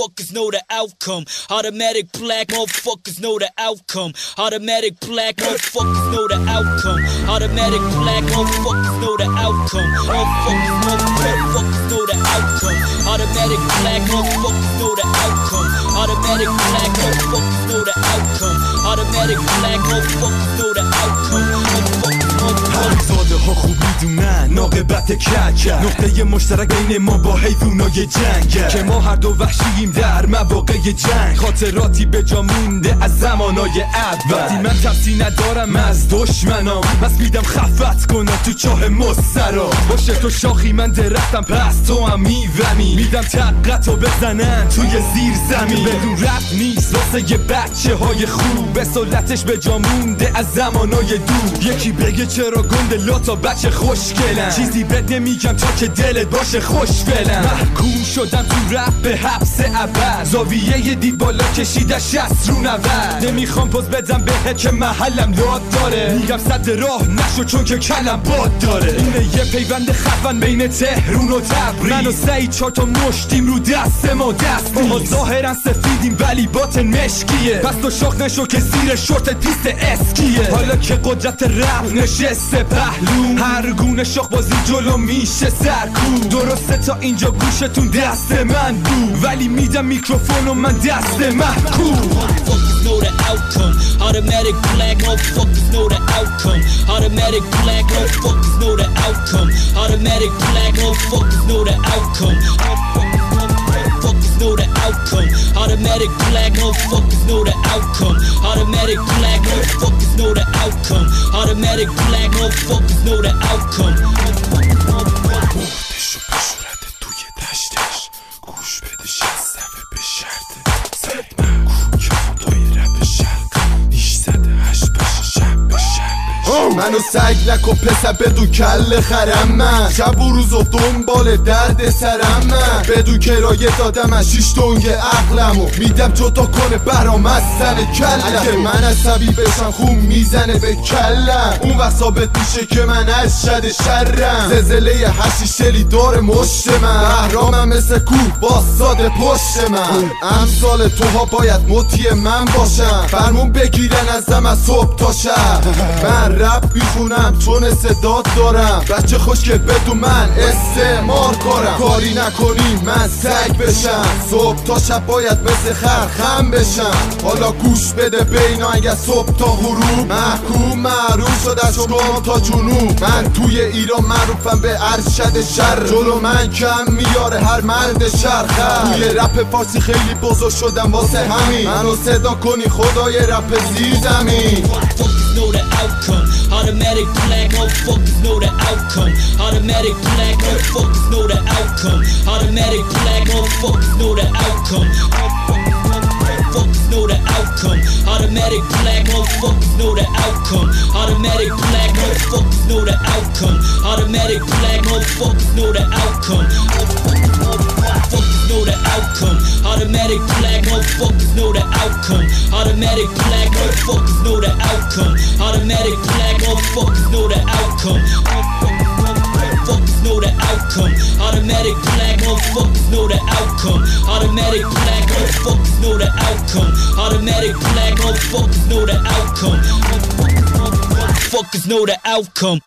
motherfuckers know the outcome. Automatic black motherfuckers know the outcome. Automatic black motherfuckers know the outcome. Automatic black motherfuckers know the outcome. Motherfuckers, motherfuckers know the outcome. Automatic black motherfuckers know the outcome. Automatic black motherfuckers know the outcome. Automatic black motherfuckers know the outcome. ها خوب می‌دونن. ناقبت کک نقطه مشترک بین ما با حیوانای جنگ که ما هر دو وحشیم در مواقع جنگ. خاطراتی به جا مونده از زمانای اول. من ترسی ندارم از دشمنام. بس میدم خفت کنم تو چاه مسترا. باشه تو شاخی من درختم پس تو هم میومی. میدم تقت بزنن توی زیر زمین. بدون رفت نیست واسه یه بچه های خوب. به سلطش به جا مونده از زمانای دور. یکی بگه چرا گنده لاتا بچه خوشگلن. چیزی بد نمیگم تا که دلت باشه خوش فلم محکوم شدم تو رفت به حبس اول زاویه یه دید بالا کشیده شست رو نود. نمی‌خوام پوز بدم بهت که محلم لاد داره. میگم صد راه نشو چون که کلم باد داره. اینه یه پیوند خفن بین تهرون و تبریز. من و سعید چهار تا مشتیم رو دست ما دست ما ظاهرا سفیدیم ولی باطن مشکیه. پس تو شاخ نشو که زیر شورت پیست اسکیه. حالا که قدرت رفت نشسته پهلو هر گونه شاخ بازی جلو میشه سرکو درسته تا اینجا گوشتون دست من. بود ولی میدم میکروفون و من دست محکوم Motherfuckers know the outcome. Automatic black motherfuckers know the outcome. Automatic black motherfuckers know the outcome. Automatic black motherfuckers know the outcome. Motherfuckers know the outcome. Automatic black motherfuckers know the outcome. Automatic black motherfuckers know the outcome. Automatic black motherfuckers know the outcome. منو سگ نکن پسر بدون کل خرم من. شب و روز و دنبال درد سرم من. بدون کرایه دادم از شیش دنگ عقلمو. میدم جدا کنه برام از سر کلم. اگه من عصبی بشم خون می‌زنه به کلم. اون وقت ثابت میشه که من از شد شرم. زلزله هشی شلی دار مشت من. بهرامم مثل کوه با ساده پشت من. امثال توها باید مطیع من باشم. فرمون بگیرن ازم از صبح تا شب. من رپ می‌خونم چون صدات دارم. بچه خوش که بدون من استعمار کنم. کاری نکنی من سگ بشم. صبح تا شب باید مثل خر خم بشم. حالا گوش بده بین اگه صبح تا غروب. محکوم معروف شد از شمال تا جنوب. من توی ایران معروفم به ارشد شر. جلو من کم میاره هر مرد شرخه توی رپ فارسی خیلی بزرگ شدم واسه همین. منو صدا کنی خدای رپ زیر زمین. Automatic black motherfuckers know the outcome. Automatic black motherfuckers know the outcome. Automatic black motherfuckers know the outcome. Motherfuckers know the outcome. Automatic black motherfuckers know the outcome. Automatic black motherfuckers know the outcome. Automatic black motherfuckers know the outcome. Motherfuckers know the outcome. Automatic black motherfuckers know the outcome. Automatic black motherfuckers know the outcome. Automatic black motherfuckers know the outcome. Motherfuckers know the outcome. Automatic black motherfuckers know the outcome. Automatic black motherfuckers know the outcome. Automatic black motherfuckers know the outcome. Motherfuckers know the outcome.